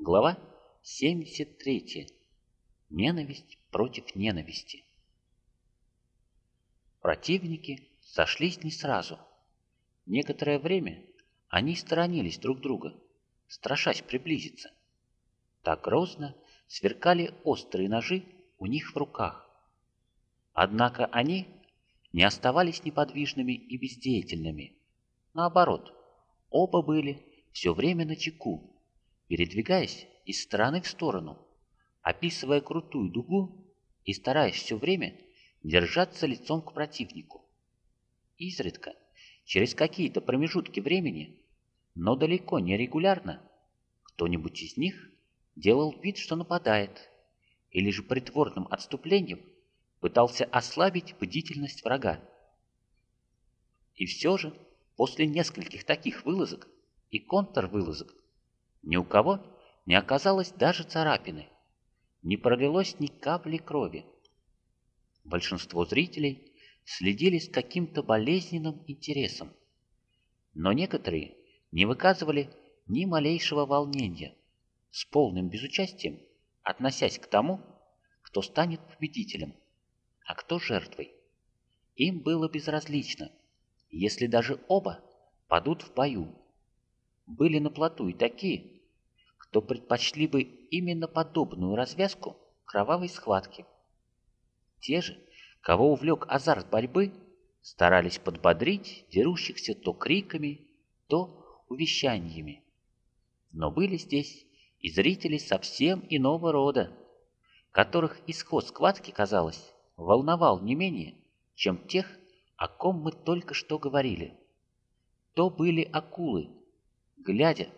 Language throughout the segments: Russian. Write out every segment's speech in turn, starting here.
Глава 73. Ненависть против ненависти. Противники сошлись не сразу. Некоторое время они сторонились друг друга, страшась приблизиться. Так грозно сверкали острые ножи у них в руках. Однако они не оставались неподвижными и бездеятельными. Наоборот, оба были все время на чеку, передвигаясь из стороны в сторону, описывая крутую дугу и стараясь все время держаться лицом к противнику. Изредка, через какие-то промежутки времени, но далеко не регулярно, кто-нибудь из них делал вид, что нападает, или же притворным отступлением пытался ослабить бдительность врага. И все же, после нескольких таких вылазок и контрвылазок, ни у кого не оказалось даже царапины, не пролилось ни капли крови. Большинство зрителей следили с каким-то болезненным интересом, но некоторые не выказывали ни малейшего волнения, с полным безучастием относясь к тому, кто станет победителем, а кто жертвой. Им было безразлично, если даже оба падут в бою. Были на плоту и такие, кто предпочли бы именно подобную развязку кровавой схватки. Те же, кого увлек азарт борьбы, старались подбодрить дерущихся то криками, то увещаниями. Но были здесь и зрители совсем иного рода, которых исход схватки, казалось, волновал не менее, чем тех, о ком мы только что говорили. То были акулы, глядя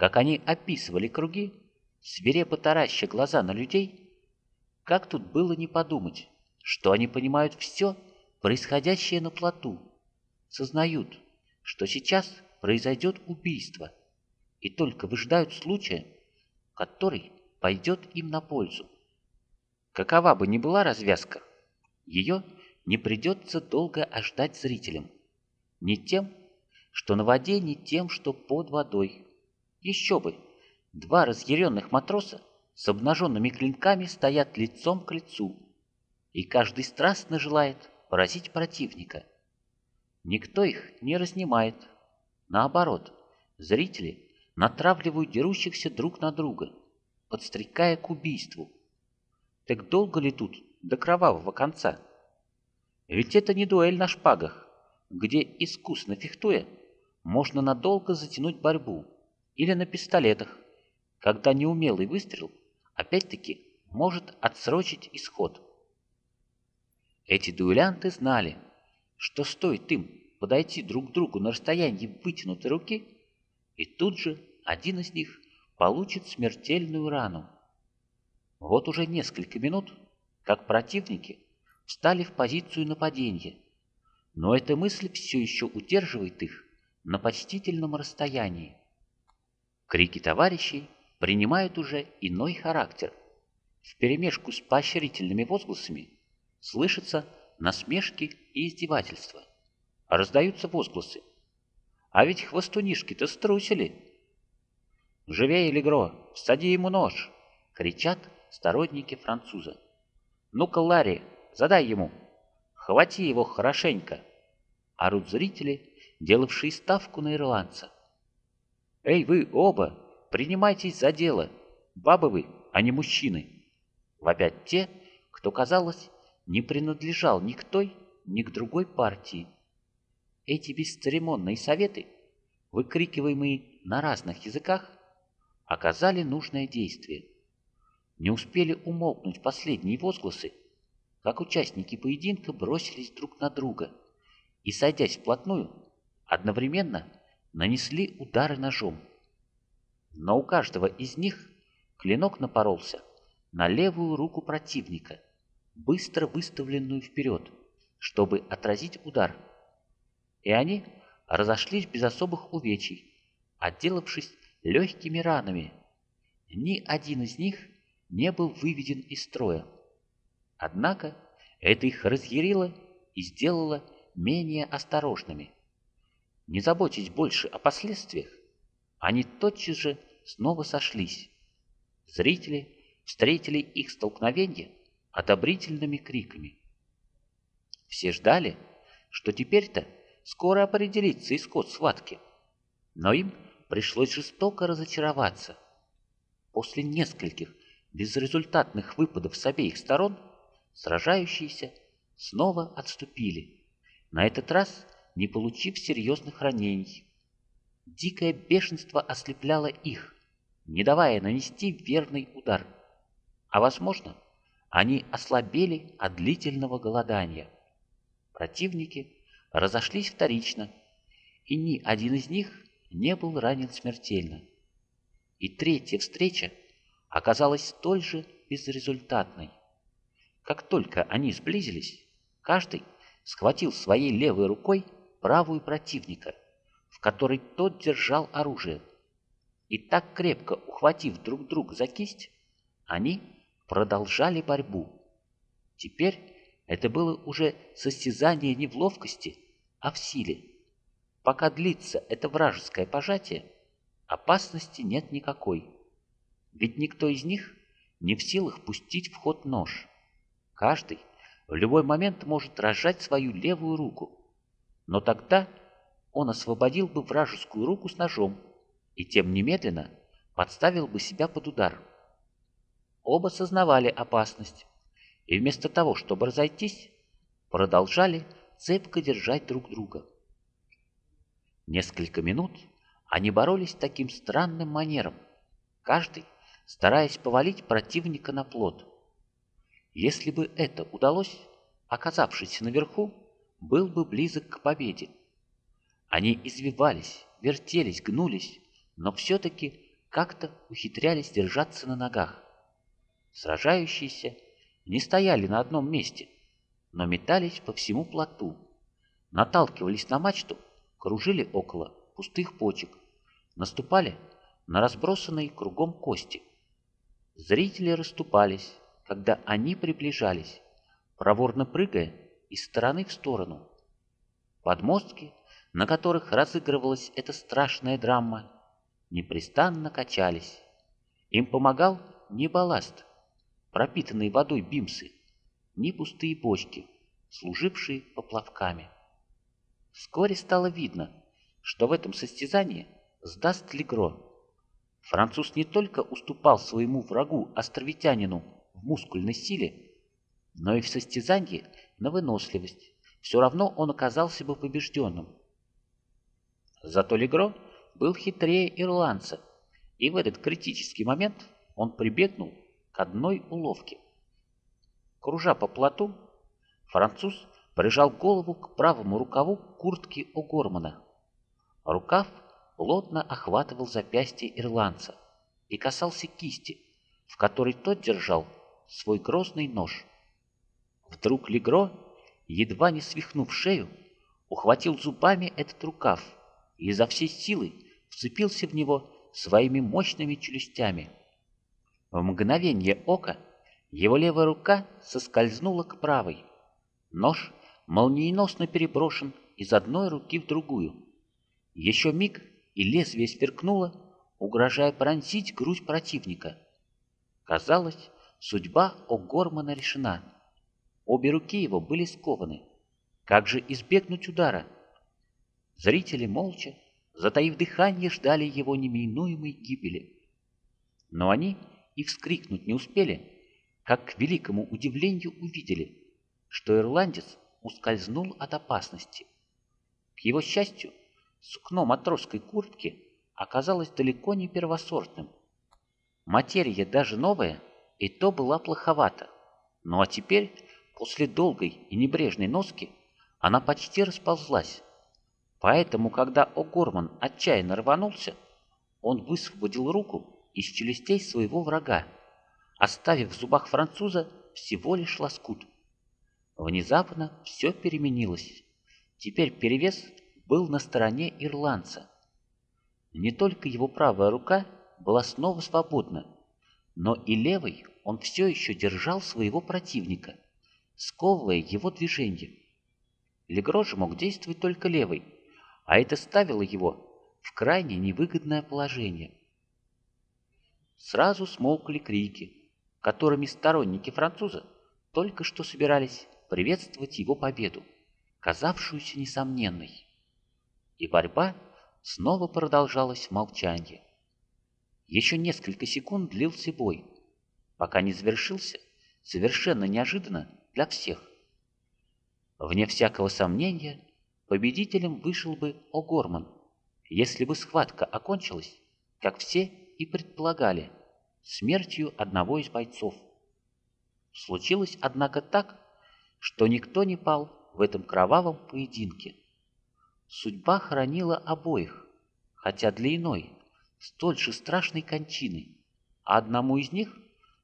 как они описывали круги, свирепо тараща глаза на людей, как тут было не подумать, что они понимают все, происходящее на плоту, сознают, что сейчас произойдет убийство, и только выжидают случая, который пойдет им на пользу. Какова бы ни была развязка, ее не придется долго ожидать зрителям. Ни тем, что на воде, ни тем, что под водой. Еще бы! Два разъяренных матроса с обнаженными клинками стоят лицом к лицу, и каждый страстно желает поразить противника. Никто их не разнимает. Наоборот, зрители натравливают дерущихся друг на друга, подстрекая к убийству. Так долго ли тут до кровавого конца? Ведь это не дуэль на шпагах, где, искусно фехтуя, можно надолго затянуть борьбу или на пистолетах, когда неумелый выстрел опять-таки может отсрочить исход. Эти дуэлянты знали, что стоит им подойти друг к другу на расстоянии вытянутой руки, и тут же один из них получит смертельную рану. Вот уже несколько минут, как противники встали в позицию нападения, но эта мысль все еще удерживает их на почтительном расстоянии. Крики товарищей принимают уже иной характер. Вперемешку с поощрительными возгласами слышатся насмешки и издевательства. Раздаются возгласы. А ведь хвостунишки-то струсили. «Живее, Легро! Всади ему нож!» — кричат сторонники француза. «Ну-ка, Ларри, задай ему! Хвати его хорошенько!» Орут зрители, делавшие ставку на ирландца. «Эй, вы оба, принимайтесь за дело! Бабы вы, а не мужчины!» Вопят те, кто, казалось, не принадлежал ни к той, ни к другой партии. Эти бесцеремонные советы, выкрикиваемые на разных языках, оказали нужное действие. Не успели умолкнуть последние возгласы, как участники поединка бросились друг на друга и, сойдясь вплотную, одновременно нанесли удары ножом. Но у каждого из них клинок напоролся на левую руку противника, быстро выставленную вперед, чтобы отразить удар. И они разошлись без особых увечий, отделавшись легкими ранами. Ни один из них не был выведен из строя. Однако это их разъярило и сделало менее осторожными. Не заботясь больше о последствиях, они тотчас же снова сошлись, Зрители встретили их столкновение одобрительными криками. Все ждали, что теперь-то скоро определится исход схватки, но им пришлось жестоко разочароваться. После нескольких безрезультатных выпадов с обеих сторон сражающиеся снова отступили, на этот раз не получив серьезных ранений. Дикое бешенство ослепляло их, не давая нанести верный удар. А возможно, они ослабели от длительного голодания. Противники разошлись вторично, и ни один из них не был ранен смертельно. И третья встреча оказалась столь же безрезультатной. Как только они сблизились, каждый схватил своей левой рукой правую противника, в которой тот держал оружие. И так крепко ухватив друг друга за кисть, они продолжали борьбу. Теперь это было уже состязание не в ловкости, а в силе. Пока длится это вражеское пожатие, опасности нет никакой. Ведь никто из них не в силах пустить в ход нож. Каждый в любой момент может разжать свою левую руку. Но тогда он освободил бы вражескую руку с ножом и тем немедленно подставил бы себя под удар. Оба сознавали опасность и вместо того, чтобы разойтись, продолжали цепко держать друг друга. Несколько минут они боролись таким странным манером, каждый стараясь повалить противника на плот. Если бы это удалось, оказавшись наверху, был бы близок к победе. Они извивались, вертелись, гнулись, но все-таки как-то ухитрялись держаться на ногах. Сражающиеся не стояли на одном месте, но метались по всему плоту, наталкивались на мачту, кружили около пустых почек, наступали на разбросанные кругом кости. Зрители расступались, когда они приближались, проворно прыгая из стороны в сторону. Подмостки, на которых разыгрывалась эта страшная драма, непрестанно качались. Им помогал не балласт, пропитанный водой бимсы, ни пустые бочки, служившие поплавками. Вскоре стало видно, что в этом состязании сдаст Легро. Француз не только уступал своему врагу, островитянину, в мускульной силе, но и в состязании на выносливость. Все равно он оказался бы побежденным. Зато Легро был хитрее ирландца, и в этот критический момент он прибегнул к одной уловке. Кружа по плоту, француз прижал голову к правому рукаву куртки О'Гормана. Рукав плотно охватывал запястье ирландца и касался кисти, в которой тот держал свой грозный нож. Вдруг Легро, едва не свихнув шею, ухватил зубами этот рукав и изо всей силы вцепился в него своими мощными челюстями. В мгновение ока его левая рука соскользнула к правой. Нож молниеносно переброшен из одной руки в другую. Еще миг, и лезвие сверкнуло, угрожая пронзить грудь противника. Казалось, судьба О'Гормана решена. Обе руки его были скованы. Как же избегнуть удара? Зрители молча, затаив дыхание, ждали его неминуемой гибели. Но они и вскрикнуть не успели, как к великому удивлению увидели, что ирландец ускользнул от опасности. К его счастью, Сукно матросской куртки оказалось далеко не первосортным. Материя даже новая, и то была плоховата. Ну а теперь, после долгой и небрежной носки, она почти расползлась. Поэтому, когда О'Горман отчаянно рванулся, он высвободил руку из челюстей своего врага, оставив в зубах француза всего лишь лоскут. Внезапно все переменилось. Теперь перевес был на стороне ирландца. Не только его правая рука была снова свободна, но и левой он все еще держал своего противника, сковывая его движение. Же мог действовать только левой, а это ставило его в крайне невыгодное положение. сразу смолкли крики, которыми сторонники француза только что собирались приветствовать его победу, казавшуюся несомненной. И борьба снова продолжалась в молчании. Еще несколько секунд длился бой, пока не завершился совершенно неожиданно для всех. Вне всякого сомнения, победителем вышел бы О'Горман, если бы схватка окончилась, как все и предполагали, смертью одного из бойцов. Случилось, однако, так, что никто не пал в этом кровавом поединке. Судьба хоронила обоих, хотя для иной, столь же страшной кончины, а одному из них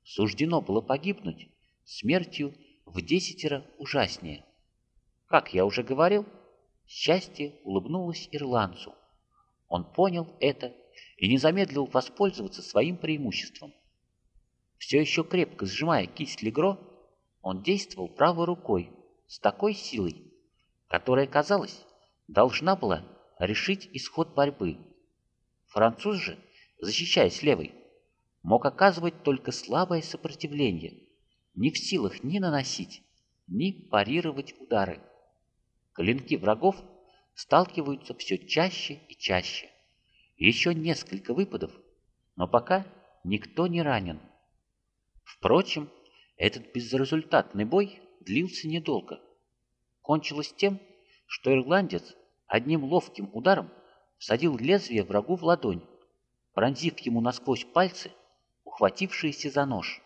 суждено было погибнуть смертью в десятеро ужаснее. Как я уже говорил, счастье улыбнулось ирландцу. Он понял это и не замедлил воспользоваться своим преимуществом. Все еще крепко сжимая кисть Легро, он действовал правой рукой с такой силой, которая, казалось, должна была решить исход борьбы. Француз же, защищаясь левой, мог оказывать только слабое сопротивление, не в силах ни наносить, ни парировать удары. Клинки врагов сталкиваются все чаще и чаще. Еще несколько выпадов, но пока никто не ранен. Впрочем, этот безрезультатный бой длился недолго. Кончилось тем, что ирландец одним ловким ударом всадил лезвие врагу в ладонь, пронзив ему насквозь пальцы, ухватившиеся за нож.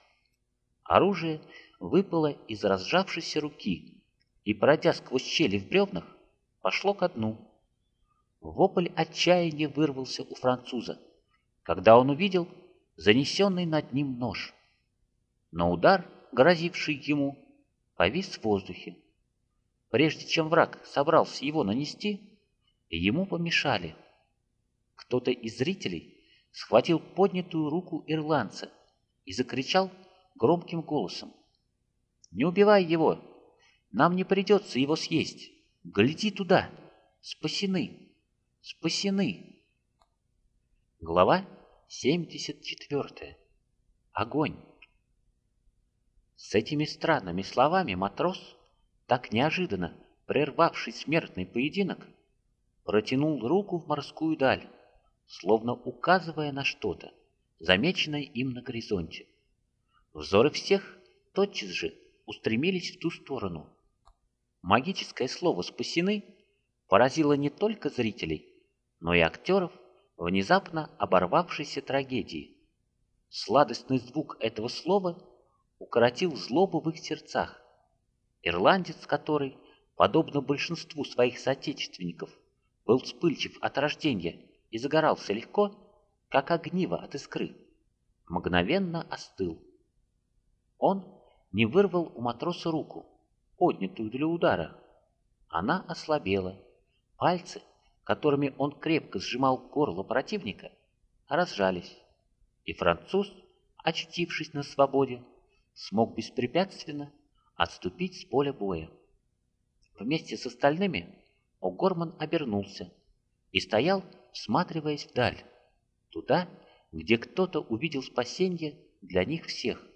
Оружие выпало из разжавшейся руки и, пройдя сквозь щели в бревнах, пошло ко дну. Вопль отчаяния вырвался у француза, когда он увидел занесенный над ним нож. Но удар, грозивший ему, повис в воздухе. Прежде чем враг собрался его нанести, ему помешали. Кто-то из зрителей схватил поднятую руку ирландца и закричал громким голосом. «Не убивай его! Нам не придется его съесть! Гляди туда! Спасены! Спасены!» Глава 74. Огонь! С этими странными словами матрос, так неожиданно прервавший смертный поединок, протянул руку в морскую даль, словно указывая на что-то, замеченное им на горизонте. Взоры всех тотчас же устремились в ту сторону. Магическое слово «спасены» поразило не только зрителей, но и актеров внезапно оборвавшейся трагедии. Сладостный звук этого слова укоротил злобу в их сердцах. Ирландец, который, подобно большинству своих соотечественников, был вспыльчив от рождения и загорался легко, как огниво от искры, мгновенно остыл. Он не вырвал у матроса руку, поднятую для удара. Она ослабела. Пальцы, которыми он крепко сжимал горло противника, разжались, и француз, очутившись на свободе, смог беспрепятственно отступить с поля боя. Вместе с остальными О'Горман обернулся и стоял, всматриваясь вдаль, туда, где кто-то увидел спасение для них всех.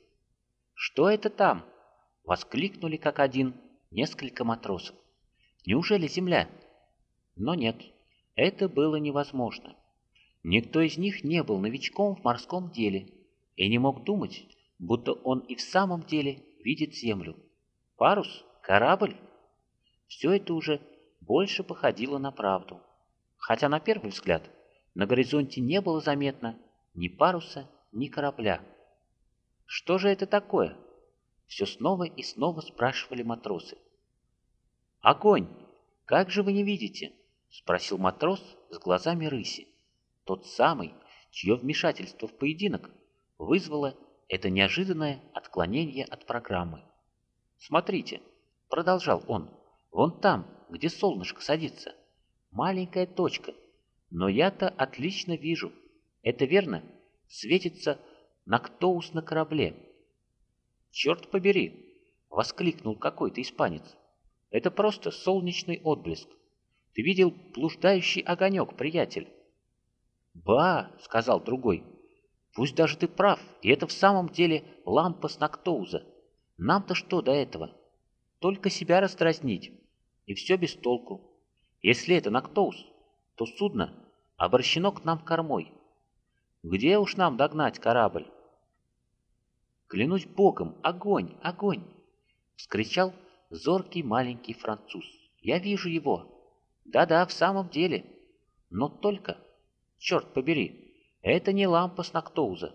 «Что это там?» — воскликнули как один несколько матросов. «Неужели земля?» Но нет, это было невозможно. Никто из них не был новичком в морском деле и не мог думать, будто он и в самом деле видит землю. Парус? Корабль? Все это уже больше походило на правду. Хотя на первый взгляд на горизонте не было заметно ни паруса, ни корабля. Что же это такое? Все снова и снова спрашивали матросы. «Огонь! Как же вы не видите?» — спросил матрос с глазами рыси. Тот самый, чье вмешательство в поединок вызвало это неожиданное отклонение от программы. «Смотрите», — продолжал он, — «вон там, где солнышко садится. Маленькая точка, но я-то отлично вижу. Это верно? Светится Нактоус на корабле. «Черт побери!» — воскликнул какой-то испанец. «Это просто солнечный отблеск. Ты видел блуждающий огонек, приятель?» «Ба!» — сказал другой. Пусть даже ты прав, и это в самом деле лампа с Нактоуза. Нам-то что до этого? Только себя раздразнить, и все без толку. Если это Нактоуз, то судно обращено к нам кормой. Где уж нам догнать корабль? Клянусь богом, огонь, огонь! Вскричал зоркий маленький француз. Я вижу его. Да-да, в самом деле. Но только, черт побери, это не лампа с Нактоуза.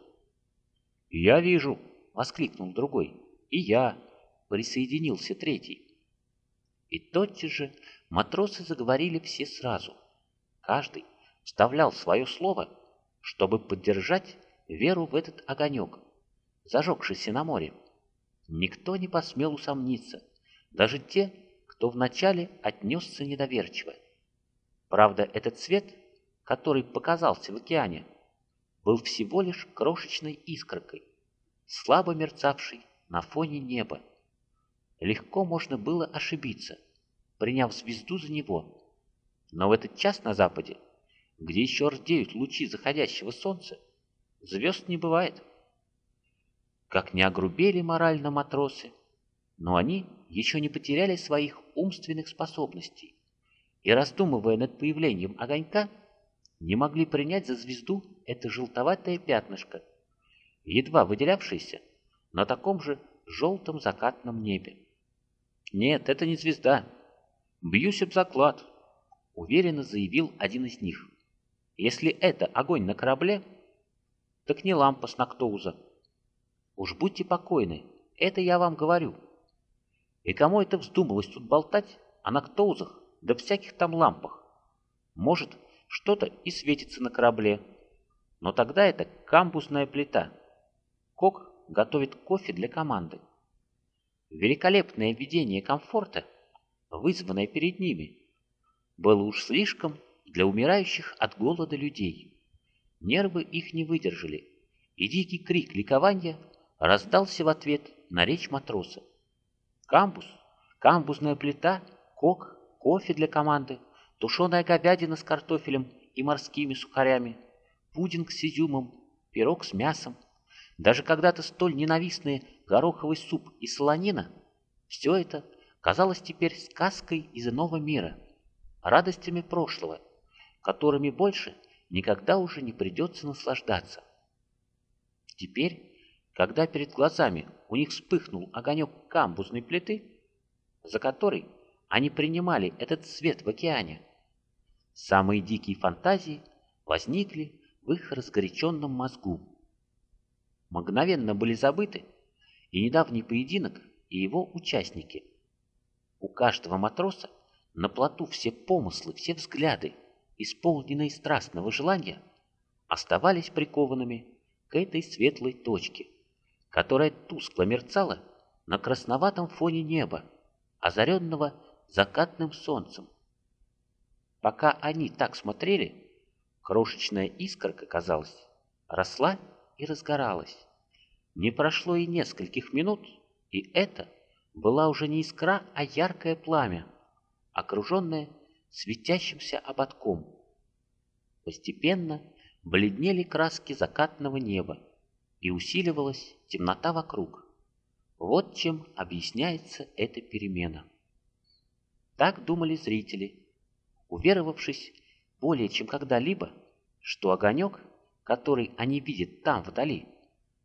Я вижу, воскликнул другой. И я, присоединился третий. И тотчас же матросы заговорили все сразу. Каждый вставлял свое слово, чтобы поддержать веру в этот огонек, зажегшийся на море. Никто не посмел усомниться, даже те, кто вначале отнесся недоверчиво. Правда, этот свет, который показался в океане, был всего лишь крошечной искоркой, слабо мерцавшей на фоне неба. Легко можно было ошибиться, приняв звезду за него. Но в этот час на западе, где еще рдеют лучи заходящего солнца, звезд не бывает. Как не огрубели морально матросы, но они еще не потеряли своих умственных способностей и, раздумывая над появлением огонька, не могли принять за звезду это желтоватое пятнышко, едва выделявшееся на таком же желтом закатном небе. «Нет, это не звезда. Бьюсь об заклад», — уверенно заявил один из них. «Если это огонь на корабле, так не лампа с Нактоуза. Уж будьте покойны, это я вам говорю». И кому это вздумалось тут болтать о Нактоузах да всяких там лампах? Может, что-то и светится на корабле, но тогда это камбусная плита. Кок готовит кофе для команды. Великолепное видение комфорта, вызванное перед ними, было уж слишком для умирающих от голода людей. Нервы их не выдержали, и дикий крик ликования раздался в ответ на речь матроса. Камбус, камбузная плита, кок, кофе для команды, тушеная говядина с картофелем и морскими сухарями, пудинг с изюмом, пирог с мясом, даже когда-то столь ненавистные гороховый суп и солонина, все это казалось теперь сказкой из иного мира, радостями прошлого, которыми больше никогда уже не придется наслаждаться. Теперь когда перед глазами у них вспыхнул огонек камбузной плиты, за которой они принимали этот свет в океане, самые дикие фантазии возникли в их разгоряченном мозгу. Мгновенно были забыты и недавний поединок, и его участники. У каждого матроса на плоту все помыслы, все взгляды, исполненные страстного желания, оставались прикованными к этой светлой точке – которая тускло мерцала на красноватом фоне неба, озаренного закатным солнцем. Пока они так смотрели, крошечная искорка, казалось, росла и разгоралась. Не прошло и нескольких минут, и это была уже не искра, а яркое пламя, окруженное светящимся ободком. Постепенно бледнели краски закатного неба, и усиливалась темнота вокруг. Вот чем объясняется эта перемена. Так думали зрители, уверовавшись более чем когда-либо, что огонек, который они видят там вдали,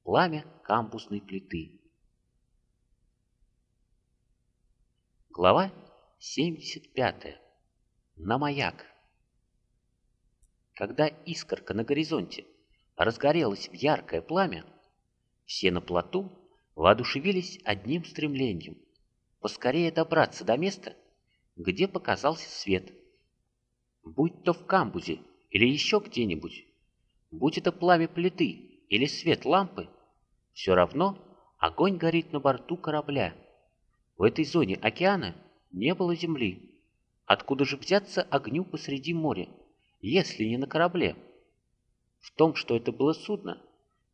пламя кампусной плиты. Глава 75. На маяк. Когда искорка на горизонте разгорелось в яркое пламя, все на плоту воодушевились одним стремлением — поскорее добраться до места, где показался свет. Будь то в камбузе или еще где-нибудь, будь это пламя плиты или свет лампы, все равно огонь горит на борту корабля. В этой зоне океана не было земли. Откуда же взяться огню посреди моря, если не на корабле? В том, что это было судно,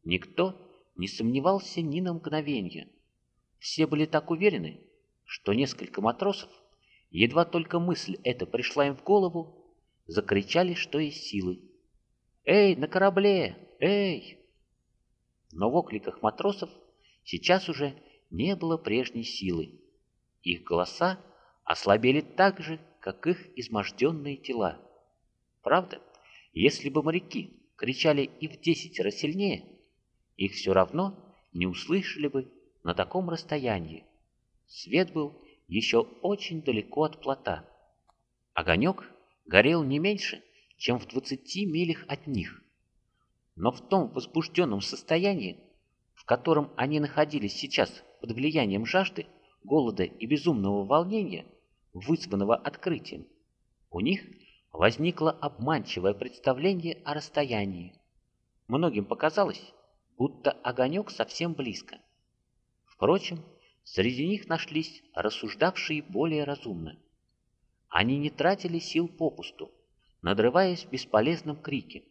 никто не сомневался ни на мгновение. Все были так уверены, что несколько матросов, едва только мысль эта пришла им в голову, закричали, что есть силы. «Эй, на корабле! Эй!» но в окликах матросов сейчас уже не было прежней силы. Их голоса ослабели так же, как их изможденные тела. Правда, если бы моряки кричали и в десятеро сильнее, их все равно не услышали бы на таком расстоянии. Свет был еще очень далеко от плота. Огонек горел не меньше, чем в двадцати милях от них. Но в том возбужденном состоянии, в котором они находились сейчас под влиянием жажды, голода и безумного волнения, вызванного открытием, у них возникло обманчивое представление о расстоянии. Многим показалось, будто огонек совсем близко. Впрочем, среди них нашлись рассуждавшие более разумно. Они не тратили сил попусту, надрываясь в бесполезном крике,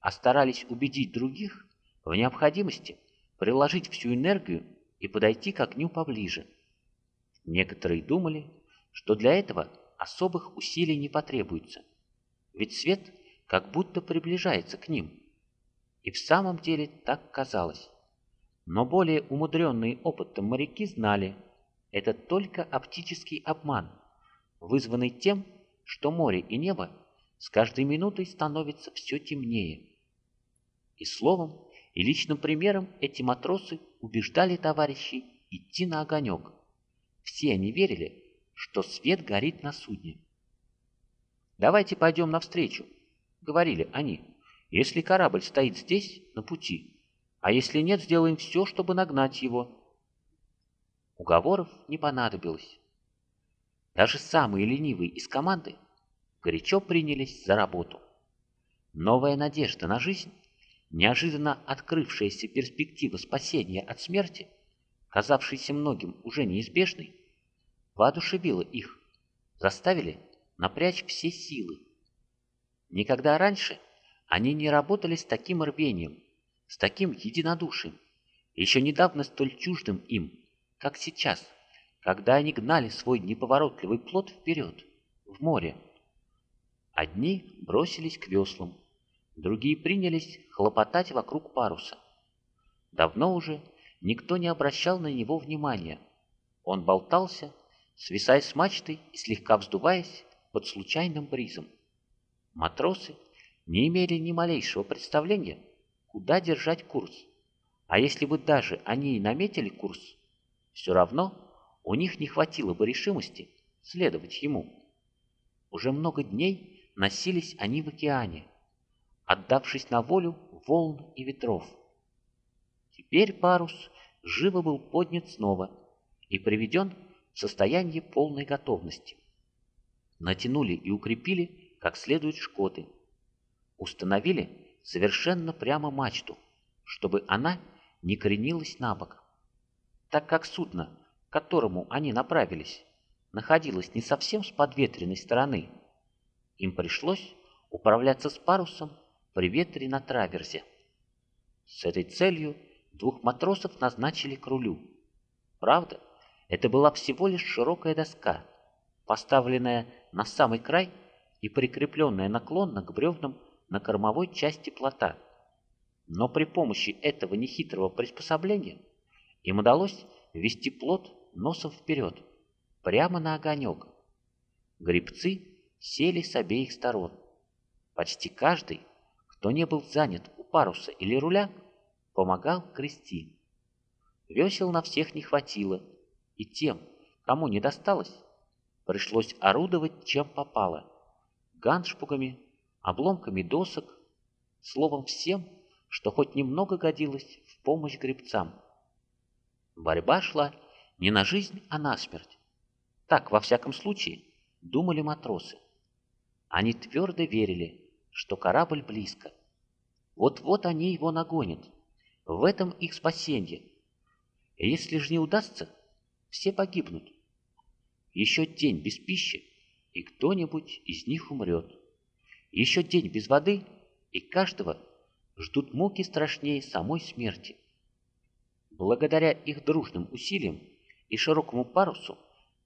а старались убедить других в необходимости приложить всю энергию и подойти к огню поближе. Некоторые думали, что для этого особых усилий не потребуется, ведь свет как будто приближается к ним. И в самом деле так казалось. Но более умудренные опытом моряки знали, это только оптический обман, вызванный тем, что море и небо с каждой минутой становится все темнее. И словом, и личным примером эти матросы убеждали товарищей идти на огонек. Все они верили, что свет горит на судне. «Давайте пойдем навстречу», — говорили они, — «если корабль стоит здесь, на пути, а если нет, сделаем все, чтобы нагнать его». Уговоров не понадобилось. Даже самые ленивые из команды горячо принялись за работу. Новая надежда на жизнь, неожиданно открывшаяся перспектива спасения от смерти, казавшаяся многим уже неизбежной, воодушевила их, заставили напрячь все силы. Никогда раньше они не работали с таким рвением, с таким единодушием, еще недавно столь чуждым им, как сейчас, когда они гнали свой неповоротливый плод вперед, в море. Одни бросились к веслам, другие принялись хлопотать вокруг паруса. Давно уже никто не обращал на него внимания. Он болтался, свисая с мачтой и слегка вздуваясь под случайным бризом. Матросы не имели ни малейшего представления, куда держать курс. А если бы даже они и наметили курс, все равно у них не хватило бы решимости следовать ему. Уже много дней носились они в океане, отдавшись на волю волн и ветров. Теперь парус живо был поднят снова и приведен в состояние полной готовности. Натянули и укрепили как следует шкоты. Установили совершенно прямо мачту, чтобы она не кренилась на бок. Так как судно, к которому они направились, находилось не совсем с подветренной стороны, им пришлось управляться с парусом при ветре на траверзе. С этой целью двух матросов назначили к рулю. Правда, это была всего лишь широкая доска, поставленная на самый край и прикрепленная наклонно к бревнам на кормовой части плота. Но при помощи этого нехитрого приспособления им удалось вести плот носом вперед, прямо на огонек. Грибцы сели с обеих сторон. Почти каждый, кто не был занят у паруса или руля, помогал грести. Весел на всех не хватило, и тем, кому не досталось, пришлось орудовать чем попало – ганшпугами, обломками досок, словом всем, что хоть немного годилось в помощь гребцам. Борьба шла не на жизнь, а на смерть. Так, во всяком случае, думали матросы. Они твердо верили, что корабль близко. Вот-вот они его нагонят. В этом их спасение. И если же не удастся, все погибнут. Еще день без пищи, и кто-нибудь из них умрет. Еще день без воды, и каждого ждут муки страшнее самой смерти. Благодаря их дружным усилиям и широкому парусу,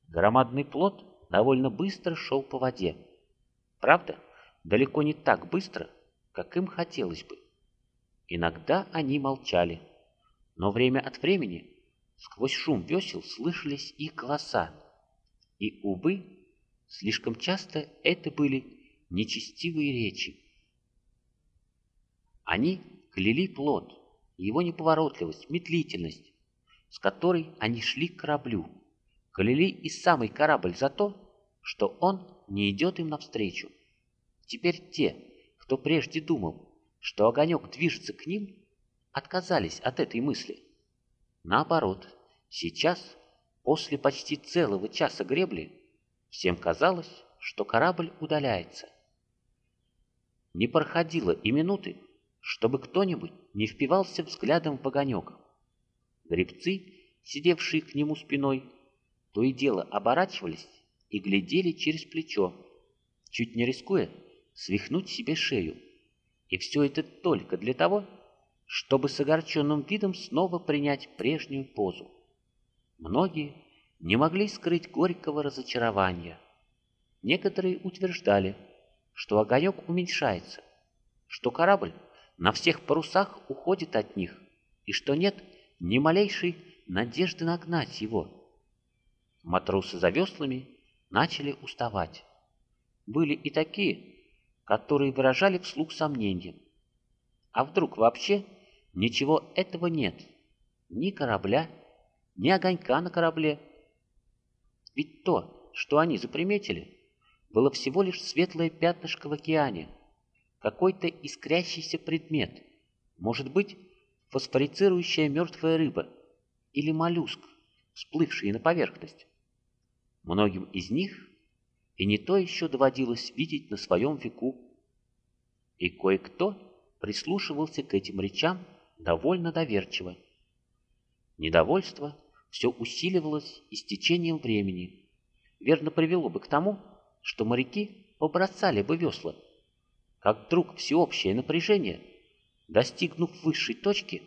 громадный плод довольно быстро шел по воде. Правда, далеко не так быстро, как им хотелось бы. Иногда они молчали, но время от времени сквозь шум весел слышались их голоса, и, увы, слишком часто это были нечестивые речи. Они кляли плод, его неповоротливость, медлительность, с которой они шли к кораблю, кляли и самый корабль за то, что он не идет им навстречу. Теперь те, кто прежде думал, что огонек движется к ним, отказались от этой мысли. Наоборот, сейчас, после почти целого часа гребли, всем казалось, что корабль удаляется. Не проходило и минуты, чтобы кто-нибудь не впивался взглядом в огонек. Гребцы, сидевшие к нему спиной, то и дело оборачивались и глядели через плечо, чуть не рискуя свихнуть себе шею. И все это только для того, чтобы с огорченным видом снова принять прежнюю позу. Многие не могли скрыть горького разочарования. Некоторые утверждали, что огонек уменьшается, что корабль на всех парусах уходит от них, и что нет ни малейшей надежды нагнать его. Матросы за веслами начали уставать. Были и такие, которые выражали вслух сомнения. А вдруг вообще ничего этого нет? Ни корабля, ни огонька на корабле. Ведь то, что они заприметили, было всего лишь светлое пятнышко в океане, какой-то искрящийся предмет, может быть, фосфорицирующая мертвая рыба или моллюск, всплывший на поверхность. Многим из них и не то еще доводилось видеть на своем веку. И кое-кто прислушивался к этим речам довольно доверчиво. Недовольство все усиливалось и с течением времени, верно привело бы к тому, что моряки побросали бы весла, как вдруг всеобщее напряжение, достигнув высшей точки,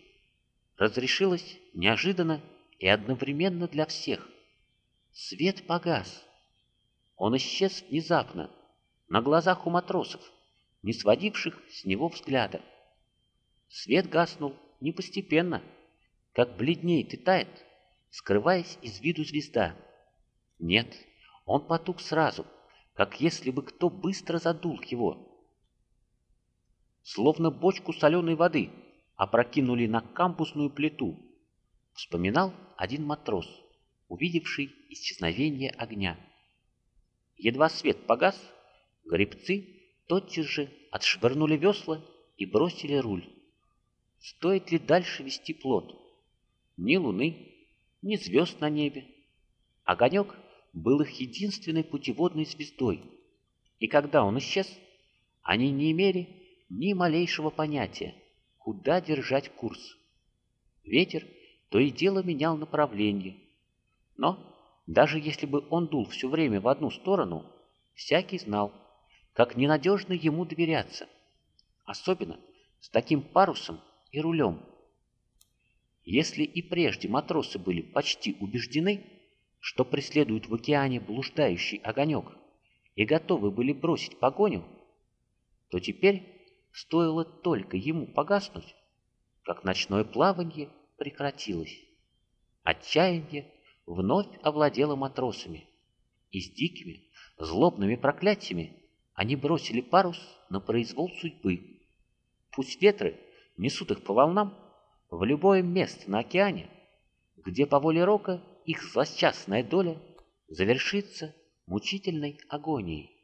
разрешилось неожиданно и одновременно для всех. Свет погас. Он исчез внезапно, на глазах у матросов, не сводивших с него взгляда. Свет гаснул не постепенно, как бледнеет и тает, скрываясь из виду звезда. Нет, он потух сразу, как если бы кто быстро задул его. Словно бочку соленой воды опрокинули на кампусную плиту, вспоминал один матрос, увидевший исчезновение огня. Едва свет погас, гребцы тотчас же отшвырнули весла и бросили руль. Стоит ли дальше вести плод? Ни луны, ни звезд на небе. Огонек был их единственной путеводной звездой, и когда он исчез, они не имели ни малейшего понятия, куда держать курс. Ветер то и дело менял направление, но даже если бы он дул все время в одну сторону, всякий знал, как ненадежно ему доверяться, особенно с таким парусом и рулем. Если и прежде матросы были почти убеждены, что преследуют в океане блуждающий огонек и готовы были бросить погоню, то теперь стоило только ему погаснуть, как ночное плавание прекратилось. Отчаяние вновь овладела матросами, и с дикими, злобными проклятиями они бросили парус на произвол судьбы. Пусть ветры несут их по волнам в любое место на океане, где по воле рока их злосчастная доля завершится мучительной агонией.